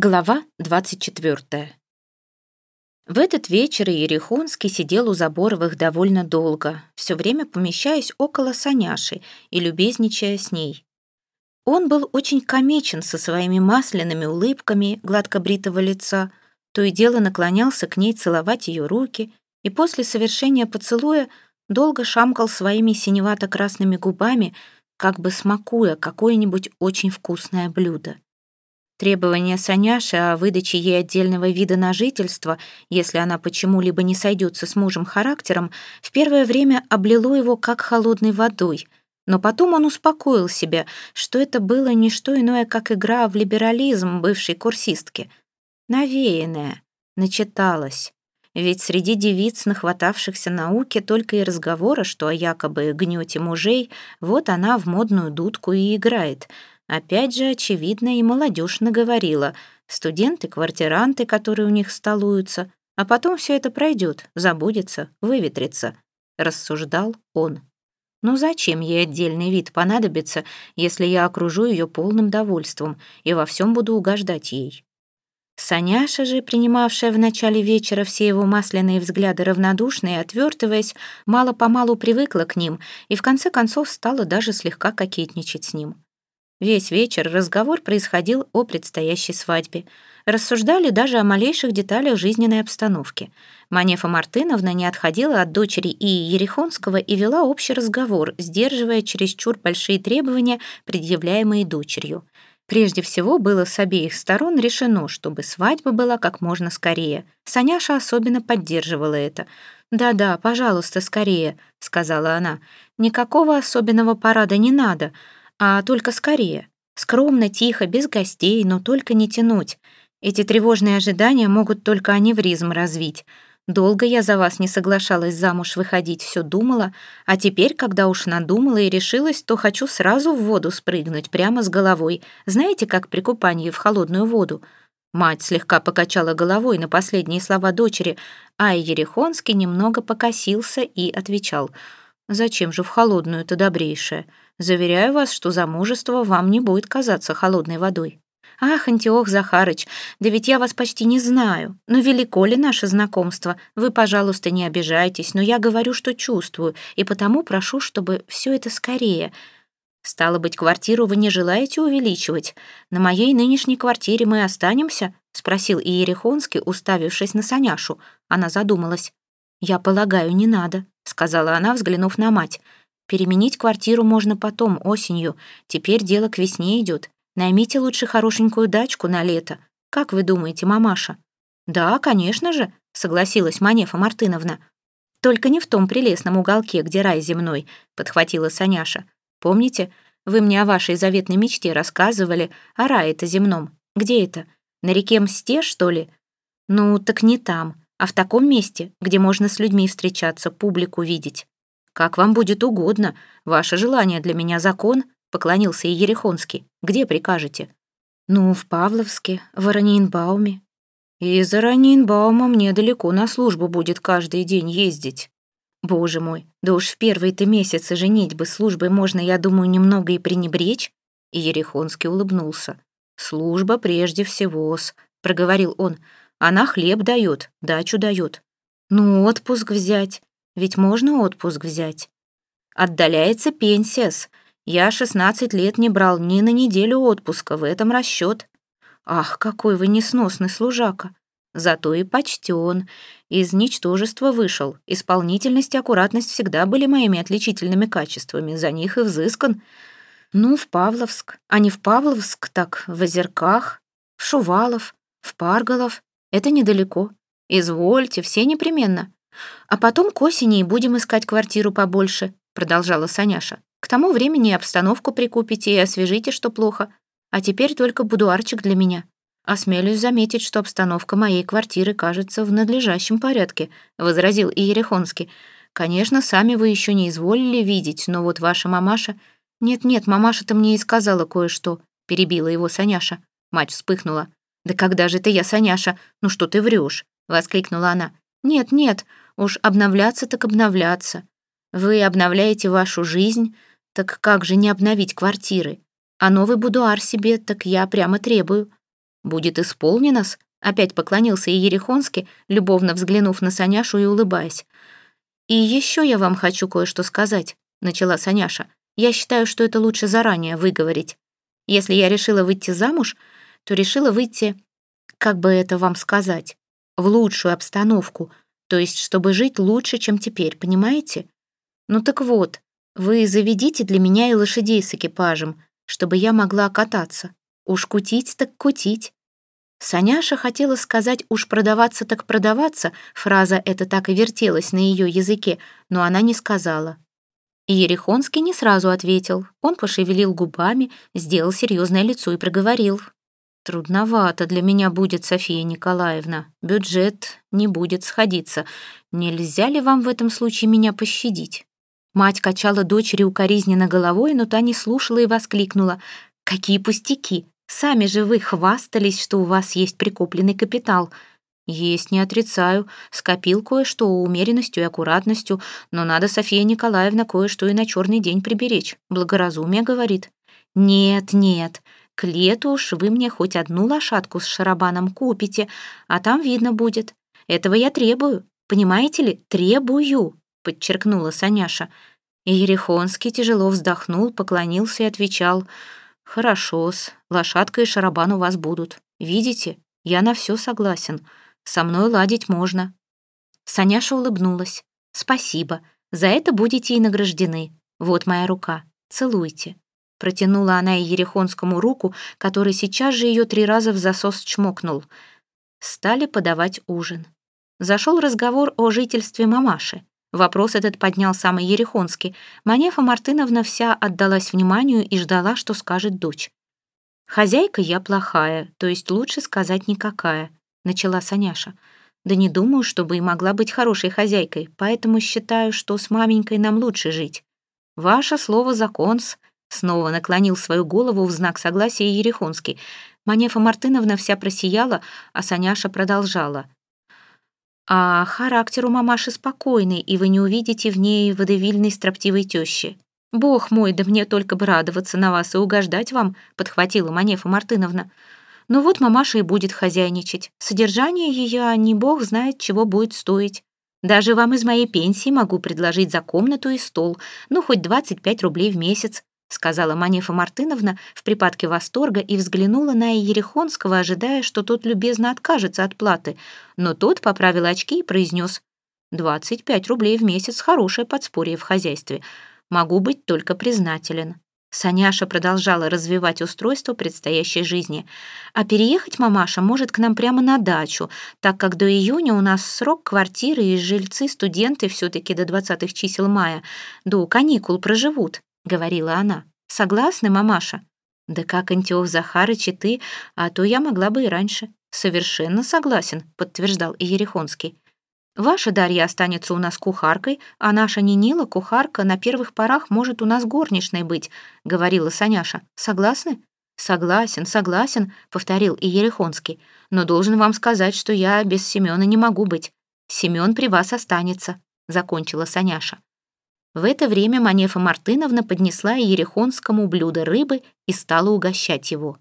Глава 24. В этот вечер Ерехонский сидел у Заборовых довольно долго, все время помещаясь около Саняши и любезничая с ней. Он был очень комичен со своими масляными улыбками гладко бритого лица, то и дело наклонялся к ней целовать ее руки, и после совершения поцелуя долго шамкал своими синевато-красными губами, как бы смакуя какое-нибудь очень вкусное блюдо. Требование Саняши о выдаче ей отдельного вида на жительство, если она почему-либо не сойдется с мужем характером, в первое время облило его как холодной водой. Но потом он успокоил себя, что это было не что иное, как игра в либерализм бывшей курсистки. Навеянная, начиталась. Ведь среди девиц, нахватавшихся науки, только и разговора, что о якобы гнете мужей, вот она в модную дудку и играет — Опять же, очевидно, и молодежь наговорила. Студенты-квартиранты, которые у них столуются. А потом все это пройдет, забудется, выветрится. Рассуждал он. Ну зачем ей отдельный вид понадобится, если я окружу ее полным довольством и во всем буду угождать ей? Саняша же, принимавшая в начале вечера все его масляные взгляды равнодушно и отвертываясь, мало-помалу привыкла к ним и в конце концов стала даже слегка кокетничать с ним. Весь вечер разговор происходил о предстоящей свадьбе. Рассуждали даже о малейших деталях жизненной обстановки. Манефа Мартыновна не отходила от дочери и Ерехонского и вела общий разговор, сдерживая чересчур большие требования, предъявляемые дочерью. Прежде всего, было с обеих сторон решено, чтобы свадьба была как можно скорее. Саняша особенно поддерживала это. «Да-да, пожалуйста, скорее», — сказала она. «Никакого особенного парада не надо а только скорее. Скромно, тихо, без гостей, но только не тянуть. Эти тревожные ожидания могут только аневризм развить. Долго я за вас не соглашалась замуж выходить, все думала, а теперь, когда уж надумала и решилась, то хочу сразу в воду спрыгнуть, прямо с головой. Знаете, как при купании в холодную воду? Мать слегка покачала головой на последние слова дочери, а Ерехонский немного покосился и отвечал, «Зачем же в холодную-то добрейшая? Заверяю вас, что замужество вам не будет казаться холодной водой. Ах, Антиох Захарыч, да ведь я вас почти не знаю. Но велико ли наше знакомство? Вы, пожалуйста, не обижайтесь, но я говорю, что чувствую, и потому прошу, чтобы все это скорее. Стало быть, квартиру вы не желаете увеличивать? На моей нынешней квартире мы останемся? Спросил Иерихонский, уставившись на Саняшу. Она задумалась. «Я полагаю, не надо», — сказала она, взглянув на мать. Переменить квартиру можно потом, осенью. Теперь дело к весне идет. Наймите лучше хорошенькую дачку на лето. Как вы думаете, мамаша?» «Да, конечно же», — согласилась Манефа Мартыновна. «Только не в том прелестном уголке, где рай земной», — подхватила Саняша. «Помните, вы мне о вашей заветной мечте рассказывали, о рае-то земном. Где это? На реке Мсте, что ли?» «Ну, так не там, а в таком месте, где можно с людьми встречаться, публику видеть. «Как вам будет угодно. Ваше желание для меня закон», — поклонился и Ерехонский. «Где прикажете?» «Ну, в Павловске, в Аранинбауме». «И из Аранинбаума мне далеко на службу будет каждый день ездить». «Боже мой, да уж в первые-то месяцы женитьбы службой можно, я думаю, немного и пренебречь?» И Ерехонский улыбнулся. «Служба прежде всего-с», — проговорил он. «Она хлеб дает, дачу дает. Ну, отпуск взять. Ведь можно отпуск взять. Отдаляется пенсия-с. Я 16 лет не брал ни на неделю отпуска, в этом расчет. Ах, какой вы несносный служака. Зато и почтен. Из ничтожества вышел. Исполнительность и аккуратность всегда были моими отличительными качествами. За них и взыскан. Ну, в Павловск. А не в Павловск, так в Озерках, в Шувалов, в Парголов. Это недалеко. Извольте, все непременно. «А потом к осени и будем искать квартиру побольше», — продолжала Саняша. «К тому времени обстановку прикупите и освежите, что плохо. А теперь только будуарчик для меня. Осмелюсь заметить, что обстановка моей квартиры кажется в надлежащем порядке», — возразил Иерихонский. «Конечно, сами вы еще не изволили видеть, но вот ваша мамаша...» «Нет-нет, мамаша-то мне и сказала кое-что», — перебила его Саняша. Мать вспыхнула. «Да когда же ты я, Саняша? Ну что ты врешь? воскликнула она. «Нет-нет, Уж обновляться так обновляться. Вы обновляете вашу жизнь, так как же не обновить квартиры? А новый будуар себе так я прямо требую. «Будет исполнено-с», — опять поклонился Иерихонский, любовно взглянув на Саняшу и улыбаясь. «И еще я вам хочу кое-что сказать», — начала Саняша. «Я считаю, что это лучше заранее выговорить. Если я решила выйти замуж, то решила выйти, как бы это вам сказать, в лучшую обстановку, то есть чтобы жить лучше, чем теперь, понимаете? Ну так вот, вы заведите для меня и лошадей с экипажем, чтобы я могла кататься. Уж кутить так кутить. Саняша хотела сказать «уж продаваться так продаваться», фраза эта так и вертелась на ее языке, но она не сказала. И Ерехонский не сразу ответил. Он пошевелил губами, сделал серьезное лицо и проговорил. «Трудновато для меня будет, София Николаевна. Бюджет не будет сходиться. Нельзя ли вам в этом случае меня пощадить?» Мать качала дочери укоризненно головой, но та не слушала и воскликнула. «Какие пустяки! Сами же вы хвастались, что у вас есть прикопленный капитал. Есть, не отрицаю. Скопил кое-что умеренностью и аккуратностью, но надо, София Николаевна, кое-что и на черный день приберечь. Благоразумие говорит. Нет, нет, к лету уж вы мне хоть одну лошадку с шарабаном купите, а там видно будет. Этого я требую. Понимаете ли, требую, подчеркнула Саняша. И Ерехонский тяжело вздохнул, поклонился и отвечал — «Хорошо-с, лошадка и шарабан у вас будут. Видите, я на все согласен. Со мной ладить можно». Саняша улыбнулась. «Спасибо. За это будете и награждены. Вот моя рука. Целуйте». Протянула она Ерехонскому руку, который сейчас же ее три раза в засос чмокнул. Стали подавать ужин. Зашел разговор о жительстве мамаши. Вопрос этот поднял самый Ерехонский. Манефа Мартыновна вся отдалась вниманию и ждала, что скажет дочь. «Хозяйка я плохая, то есть лучше сказать никакая», — начала Саняша. «Да не думаю, чтобы и могла быть хорошей хозяйкой, поэтому считаю, что с маменькой нам лучше жить. Ваше слово законс», — снова наклонил свою голову в знак согласия Ерехонский. Манефа Мартыновна вся просияла, а Саняша продолжала — а характер у мамаши спокойный, и вы не увидите в ней водевильной строптивой тещи. «Бог мой, да мне только бы радоваться на вас и угождать вам», подхватила Манефа Мартыновна. «Ну вот мамаша и будет хозяйничать. Содержание ее, не бог знает, чего будет стоить. Даже вам из моей пенсии могу предложить за комнату и стол, ну хоть 25 рублей в месяц сказала Манефа Мартыновна в припадке восторга и взглянула на Ерехонского, ожидая, что тот любезно откажется от платы, но тот поправил очки и произнес «Двадцать пять рублей в месяц — хорошее подспорье в хозяйстве. Могу быть только признателен». Саняша продолжала развивать устройство предстоящей жизни. А переехать мамаша может к нам прямо на дачу, так как до июня у нас срок квартиры и жильцы-студенты все-таки до двадцатых чисел мая, до каникул проживут говорила она. «Согласны, мамаша?» «Да как, Антиох Захарыч и ты, а то я могла бы и раньше». «Совершенно согласен», — подтверждал Иерихонский. «Ваша Дарья останется у нас кухаркой, а наша Нинила, кухарка, на первых порах может у нас горничной быть», — говорила Саняша. «Согласны?» «Согласен, согласен», — повторил Иерихонский. «Но должен вам сказать, что я без Семёна не могу быть. Семён при вас останется», — закончила Саняша. В это время Манефа Мартыновна поднесла Ерехонскому блюдо рыбы и стала угощать его.